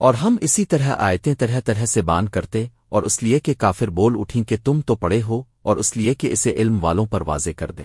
اور ہم اسی طرح آیتیں طرح طرح سے بان کرتے اور اس لیے کہ کافر بول اٹھیں کہ تم تو پڑے ہو اور اس لیے کہ اسے علم والوں پر واضح کر دیں۔